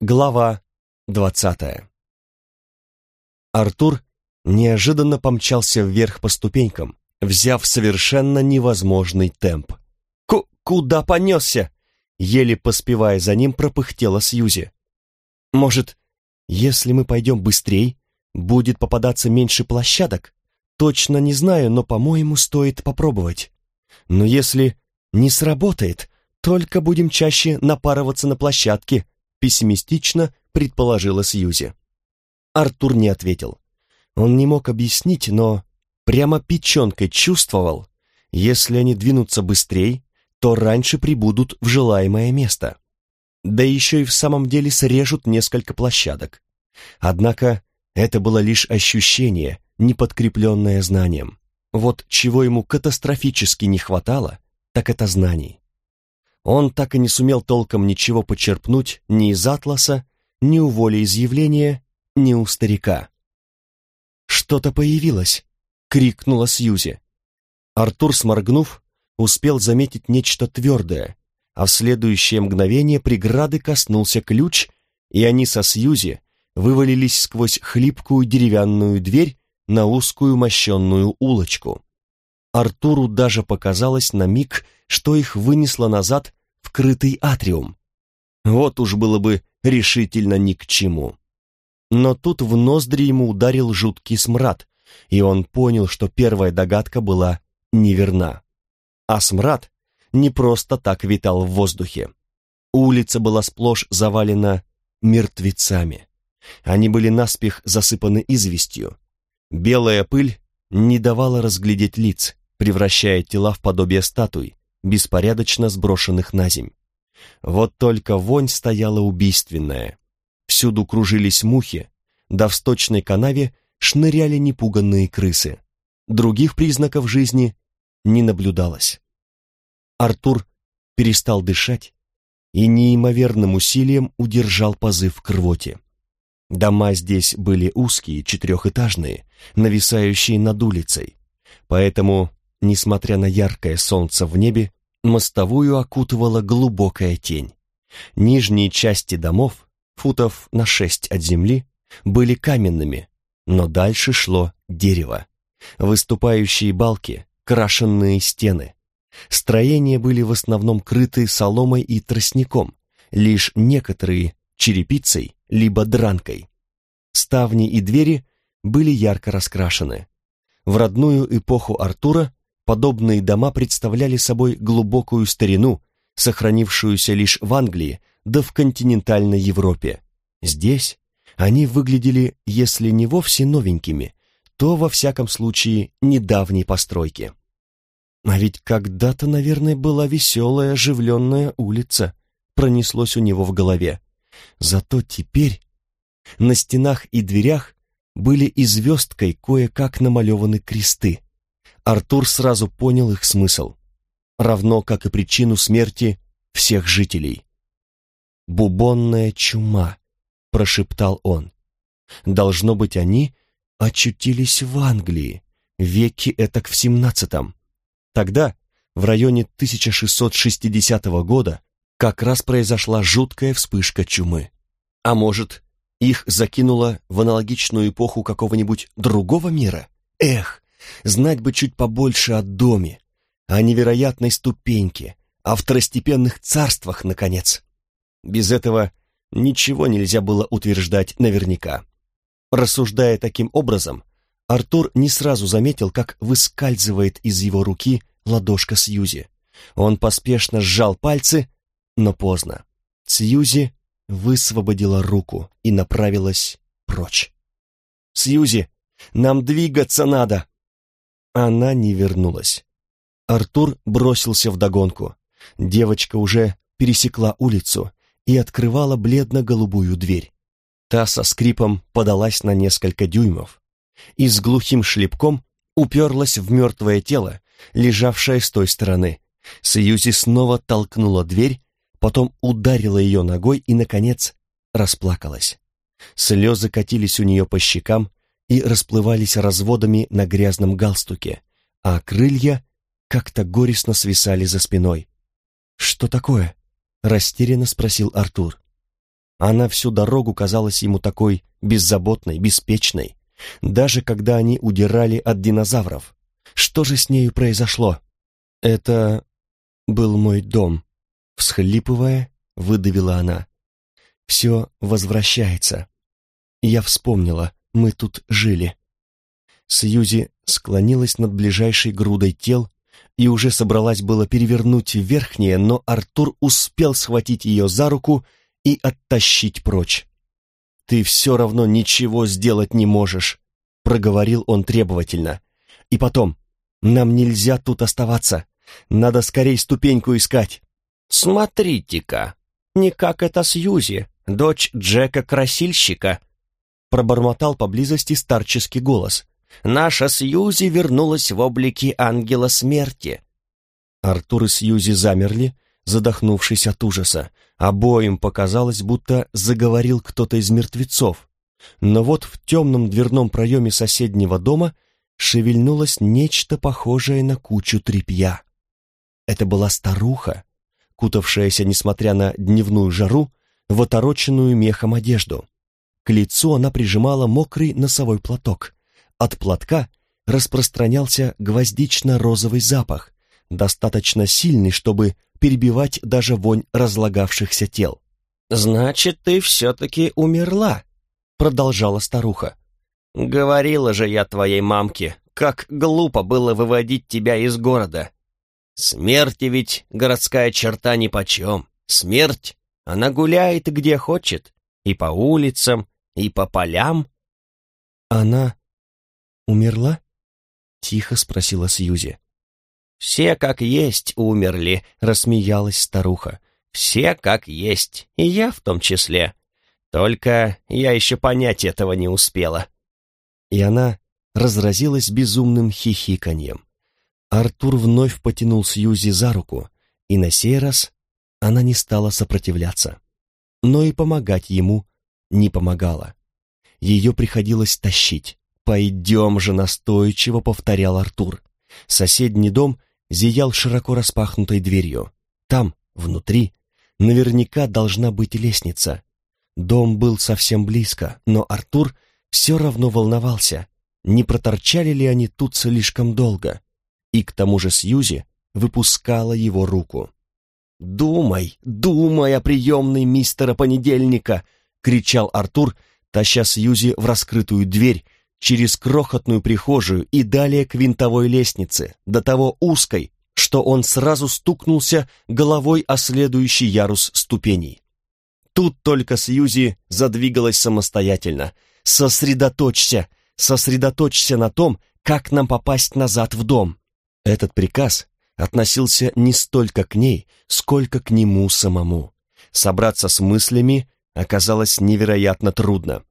Глава двадцатая Артур неожиданно помчался вверх по ступенькам, взяв совершенно невозможный темп. «Куда понесся?» Еле поспевая за ним, пропыхтела Сьюзи. «Может, если мы пойдем быстрей, будет попадаться меньше площадок? Точно не знаю, но, по-моему, стоит попробовать. Но если не сработает, только будем чаще напарываться на площадке», пессимистично предположила Сьюзи. Артур не ответил. Он не мог объяснить, но прямо печенкой чувствовал, если они двинутся быстрее, то раньше прибудут в желаемое место. Да еще и в самом деле срежут несколько площадок. Однако это было лишь ощущение, не подкрепленное знанием. Вот чего ему катастрофически не хватало, так это знаний. Он так и не сумел толком ничего почерпнуть ни из атласа, ни у волеизъявления, ни у старика. «Что-то появилось!» — крикнула Сьюзи. Артур, сморгнув, успел заметить нечто твердое, а в следующее мгновение преграды коснулся ключ, и они со Сьюзи вывалились сквозь хлипкую деревянную дверь на узкую мощенную улочку. Артуру даже показалось на миг, что их вынесло назад в крытый атриум. Вот уж было бы решительно ни к чему. Но тут в ноздри ему ударил жуткий смрад, и он понял, что первая догадка была неверна. А смрад не просто так витал в воздухе. Улица была сплошь завалена мертвецами. Они были наспех засыпаны известью. Белая пыль не давала разглядеть лиц, превращая тела в подобие статуй, беспорядочно сброшенных на земь. Вот только вонь стояла убийственная. Всюду кружились мухи, да в сточной канаве шныряли непуганные крысы. Других признаков жизни не наблюдалось. Артур перестал дышать и неимоверным усилием удержал позыв к рвоте. Дома здесь были узкие, четырехэтажные, нависающие над улицей, поэтому Несмотря на яркое солнце в небе, мостовую окутывала глубокая тень. Нижние части домов, футов на шесть от земли, были каменными, но дальше шло дерево. Выступающие балки, крашенные стены. Строения были в основном крыты соломой и тростником, лишь некоторые черепицей либо дранкой. Ставни и двери были ярко раскрашены. В родную эпоху Артура подобные дома представляли собой глубокую старину, сохранившуюся лишь в Англии да в континентальной Европе. Здесь они выглядели, если не вовсе новенькими, то, во всяком случае, недавней постройки. А ведь когда-то, наверное, была веселая, оживленная улица, пронеслось у него в голове. Зато теперь на стенах и дверях были и звездкой кое-как намалеваны кресты, Артур сразу понял их смысл, равно как и причину смерти всех жителей. «Бубонная чума», — прошептал он. «Должно быть, они очутились в Англии, веки этак в семнадцатом. Тогда, в районе 1660 года, как раз произошла жуткая вспышка чумы. А может, их закинуло в аналогичную эпоху какого-нибудь другого мира? Эх, Знать бы чуть побольше о доме, о невероятной ступеньке, о второстепенных царствах, наконец. Без этого ничего нельзя было утверждать наверняка. Рассуждая таким образом, Артур не сразу заметил, как выскальзывает из его руки ладошка Сьюзи. Он поспешно сжал пальцы, но поздно. Сьюзи высвободила руку и направилась прочь. «Сьюзи, нам двигаться надо!» Она не вернулась. Артур бросился в догонку. Девочка уже пересекла улицу и открывала бледно-голубую дверь. Та со скрипом подалась на несколько дюймов и с глухим шлепком уперлась в мертвое тело, лежавшее с той стороны. Сьюзи снова толкнула дверь, потом ударила ее ногой и, наконец, расплакалась. Слезы катились у нее по щекам, и расплывались разводами на грязном галстуке, а крылья как-то горестно свисали за спиной. «Что такое?» — растерянно спросил Артур. Она всю дорогу казалась ему такой беззаботной, беспечной, даже когда они удирали от динозавров. Что же с нею произошло? Это был мой дом, всхлипывая, выдавила она. Все возвращается. Я вспомнила, мы тут жили. Сьюзи склонилась над ближайшей грудой тел и уже собралась было перевернуть верхнее, но Артур успел схватить ее за руку и оттащить прочь. «Ты все равно ничего сделать не можешь», — проговорил он требовательно. «И потом, нам нельзя тут оставаться. Надо скорей ступеньку искать». «Смотрите-ка, не как это Сьюзи, дочь Джека-красильщика», — пробормотал поблизости старческий голос. «Наша Сьюзи вернулась в облике ангела смерти». Артур и Сьюзи замерли, задохнувшись от ужаса. Обоим показалось, будто заговорил кто-то из мертвецов. Но вот в темном дверном проеме соседнего дома шевельнулось нечто похожее на кучу тряпья. Это была старуха, кутавшаяся, несмотря на дневную жару, в отороченную мехом одежду. К лицу она прижимала мокрый носовой платок. От платка распространялся гвоздично-розовый запах, достаточно сильный, чтобы перебивать даже вонь разлагавшихся тел. «Значит, ты все-таки умерла», — продолжала старуха. «Говорила же я твоей мамке, как глупо было выводить тебя из города. Смерти ведь городская черта нипочем. Смерть, она гуляет где хочет, и по улицам, и по полям». «Она умерла?» — тихо спросила Сьюзи. «Все как есть умерли», — рассмеялась старуха. «Все как есть, и я в том числе. Только я еще понять этого не успела». И она разразилась безумным хихиканьем. Артур вновь потянул Сьюзи за руку, и на сей раз она не стала сопротивляться. Но и помогать ему не помогала. Ее приходилось тащить. «Пойдем же настойчиво», — повторял Артур. Соседний дом зиял широко распахнутой дверью. Там, внутри, наверняка должна быть лестница. Дом был совсем близко, но Артур все равно волновался, не проторчали ли они тут слишком долго. И к тому же Сьюзи выпускала его руку. «Думай, думай о приемной мистера Понедельника!» — кричал Артур, таща Сьюзи в раскрытую дверь, через крохотную прихожую и далее к винтовой лестнице, до того узкой, что он сразу стукнулся головой о следующий ярус ступеней. Тут только Сьюзи задвигалась самостоятельно. «Сосредоточься! Сосредоточься на том, как нам попасть назад в дом!» Этот приказ относился не столько к ней, сколько к нему самому. Собраться с мыслями оказалось невероятно трудно.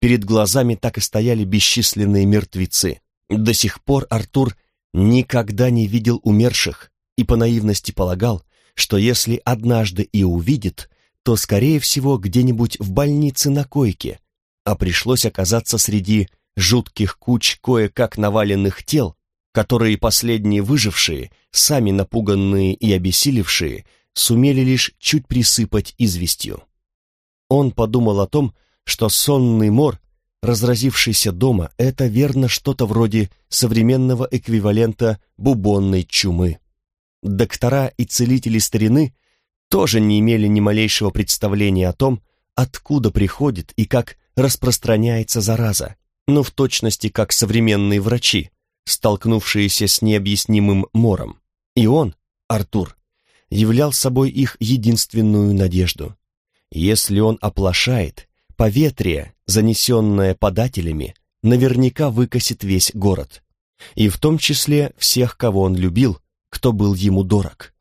Перед глазами так и стояли бесчисленные мертвецы. До сих пор Артур никогда не видел умерших и по наивности полагал, что если однажды и увидит, то, скорее всего, где-нибудь в больнице на койке, а пришлось оказаться среди жутких куч кое-как наваленных тел, которые последние выжившие, сами напуганные и обессилевшие, сумели лишь чуть присыпать известью. Он подумал о том, что сонный мор, разразившийся дома, это верно что-то вроде современного эквивалента бубонной чумы. Доктора и целители старины тоже не имели ни малейшего представления о том, откуда приходит и как распространяется зараза, но в точности как современные врачи, столкнувшиеся с необъяснимым мором. И он, Артур, являл собой их единственную надежду. Если он оплошает, Поветрие, занесенное подателями, наверняка выкосит весь город. И в том числе всех, кого он любил, кто был ему дорог.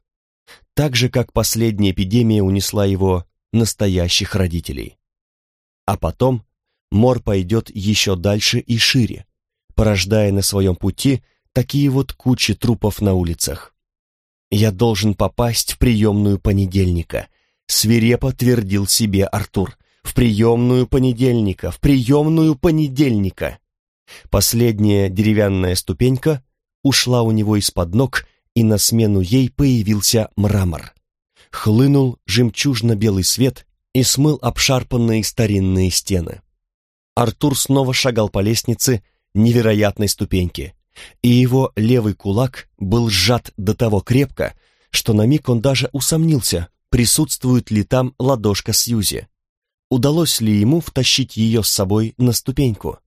Так же, как последняя эпидемия унесла его настоящих родителей. А потом мор пойдет еще дальше и шире, порождая на своем пути такие вот кучи трупов на улицах. «Я должен попасть в приемную понедельника», — свирепо твердил себе Артур в приемную понедельника, в приемную понедельника. Последняя деревянная ступенька ушла у него из-под ног, и на смену ей появился мрамор. Хлынул жемчужно-белый свет, и смыл обшарпанные старинные стены. Артур снова шагал по лестнице невероятной ступеньки, и его левый кулак был сжат до того крепко, что на миг он даже усомнился, присутствует ли там ладошка Сьюзи. Удалось ли ему втащить ее с собой на ступеньку?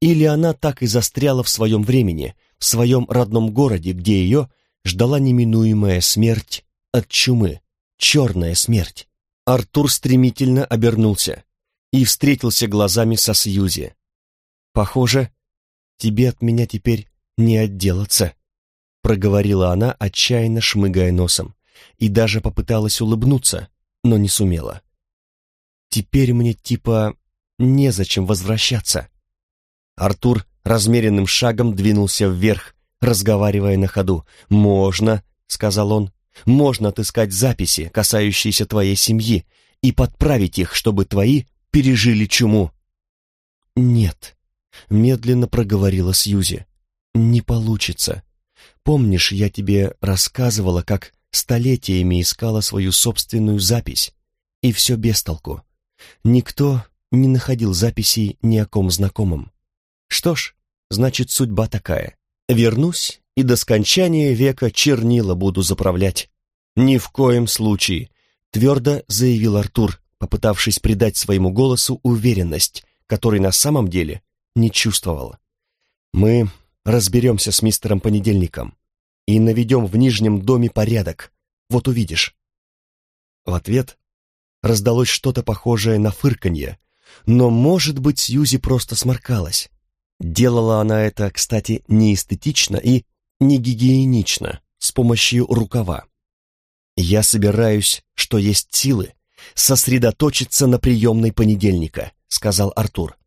Или она так и застряла в своем времени, в своем родном городе, где ее ждала неминуемая смерть от чумы, черная смерть. Артур стремительно обернулся и встретился глазами со Сьюзи. «Похоже, тебе от меня теперь не отделаться», проговорила она, отчаянно шмыгая носом, и даже попыталась улыбнуться, но не сумела. «Теперь мне типа незачем возвращаться». Артур размеренным шагом двинулся вверх, разговаривая на ходу. «Можно», — сказал он, — «можно отыскать записи, касающиеся твоей семьи, и подправить их, чтобы твои пережили чуму». «Нет», — медленно проговорила Сьюзи, — «не получится. Помнишь, я тебе рассказывала, как столетиями искала свою собственную запись, и все без толку. Никто не находил записей ни о ком знакомом. Что ж, значит, судьба такая. Вернусь и до скончания века чернила буду заправлять. Ни в коем случае, твердо заявил Артур, попытавшись придать своему голосу уверенность, которой на самом деле не чувствовал. Мы разберемся с мистером Понедельником и наведем в Нижнем доме порядок. Вот увидишь». В ответ раздалось что-то похожее на фырканье, но, может быть, Сьюзи просто сморкалась. Делала она это, кстати, не эстетично и не гигиенично, с помощью рукава. «Я собираюсь, что есть силы, сосредоточиться на приемной понедельника», — сказал Артур.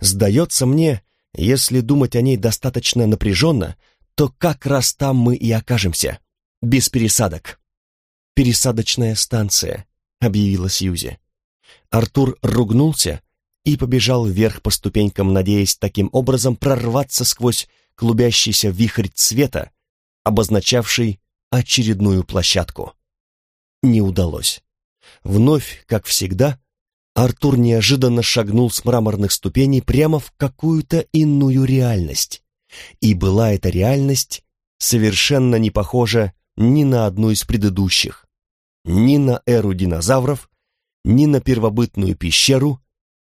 «Сдается мне, если думать о ней достаточно напряженно, то как раз там мы и окажемся. Без пересадок. «Пересадочная станция», — объявила Сьюзи. Артур ругнулся и побежал вверх по ступенькам, надеясь таким образом прорваться сквозь клубящийся вихрь цвета, обозначавший очередную площадку. Не удалось. Вновь, как всегда, Артур неожиданно шагнул с мраморных ступеней прямо в какую-то иную реальность. И была эта реальность совершенно не похожа ни на одну из предыдущих. Ни на эру динозавров, ни на первобытную пещеру,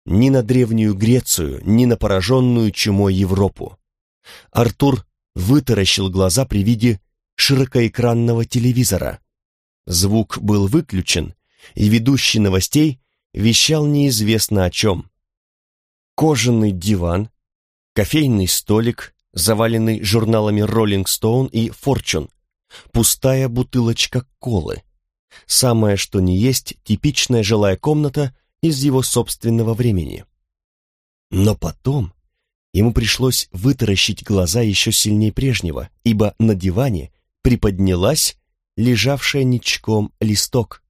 ни на древнюю Грецию, ни на пораженную чумой Европу. Артур вытаращил глаза при виде широкоэкранного телевизора. Звук был выключен, и ведущий новостей вещал неизвестно о чем. Кожаный диван, кофейный столик, заваленный журналами Rolling Stone и Fortune, пустая бутылочка колы. Самое что ни есть типичная жилая комната из его собственного времени. Но потом ему пришлось вытаращить глаза еще сильнее прежнего, ибо на диване приподнялась лежавшая ничком листок.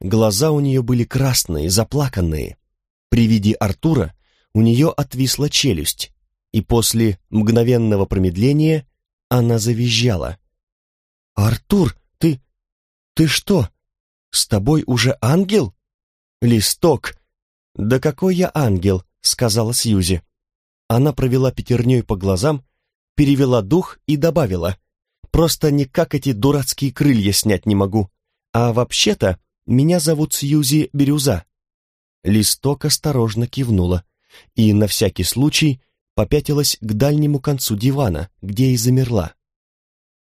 Глаза у нее были красные, заплаканные. При виде Артура у нее отвисла челюсть, и после мгновенного промедления она завизжала. «Артур, ты... ты что? С тобой уже ангел?» «Листок!» «Да какой я ангел!» — сказала Сьюзи. Она провела пятерней по глазам, перевела дух и добавила. «Просто никак эти дурацкие крылья снять не могу. А вообще-то меня зовут Сьюзи Бирюза». Листок осторожно кивнула и на всякий случай попятилась к дальнему концу дивана, где и замерла.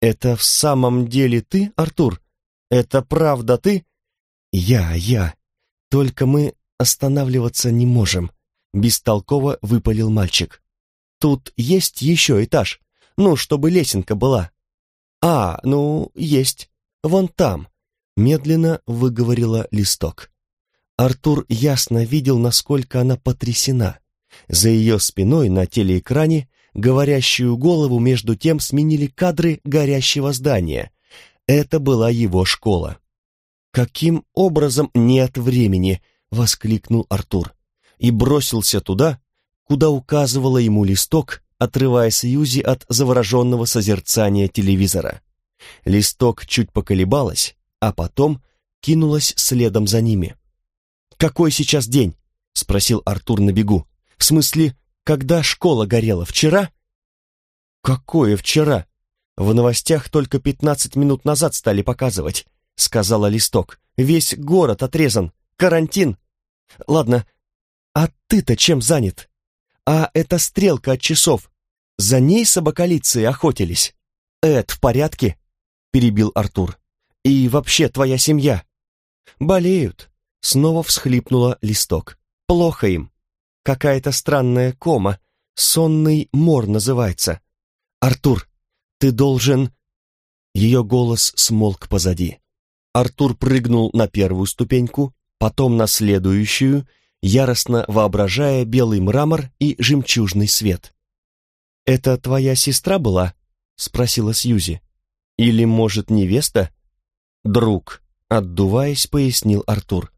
«Это в самом деле ты, Артур? Это правда ты?» «Я, я. Только мы останавливаться не можем», — бестолково выпалил мальчик. «Тут есть еще этаж, ну, чтобы лесенка была». «А, ну, есть. Вон там медленно выговорила листок. Артур ясно видел, насколько она потрясена. За ее спиной на телеэкране говорящую голову между тем сменили кадры горящего здания. Это была его школа. «Каким образом нет времени?» — воскликнул Артур. И бросился туда, куда указывала ему листок, отрывая Сьюзи от завороженного созерцания телевизора. Листок чуть поколебалась, а потом кинулась следом за ними. «Какой сейчас день?» — спросил Артур на бегу. «В смысле, когда школа горела? Вчера?» «Какое вчера? В новостях только пятнадцать минут назад стали показывать», — сказала Листок. «Весь город отрезан. Карантин. Ладно, а ты-то чем занят? А эта стрелка от часов, за ней собаколицы охотились?» «Эд, в порядке?» — перебил Артур. «И вообще твоя семья?» «Болеют», — снова всхлипнула Листок. «Плохо им. Какая-то странная кома. Сонный мор называется. Артур, ты должен...» Ее голос смолк позади. Артур прыгнул на первую ступеньку, потом на следующую, яростно воображая белый мрамор и жемчужный свет. «Это твоя сестра была?» — спросила Сьюзи. «Или, может, невеста?» «Друг», — отдуваясь, пояснил Артур.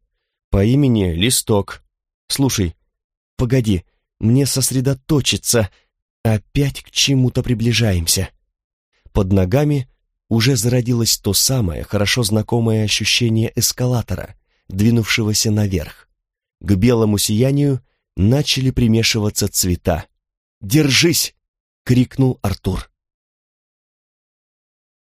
«По имени Листок. Слушай, погоди, мне сосредоточиться. Опять к чему-то приближаемся». Под ногами уже зародилось то самое хорошо знакомое ощущение эскалатора, двинувшегося наверх. К белому сиянию начали примешиваться цвета. «Держись!» — крикнул Артур.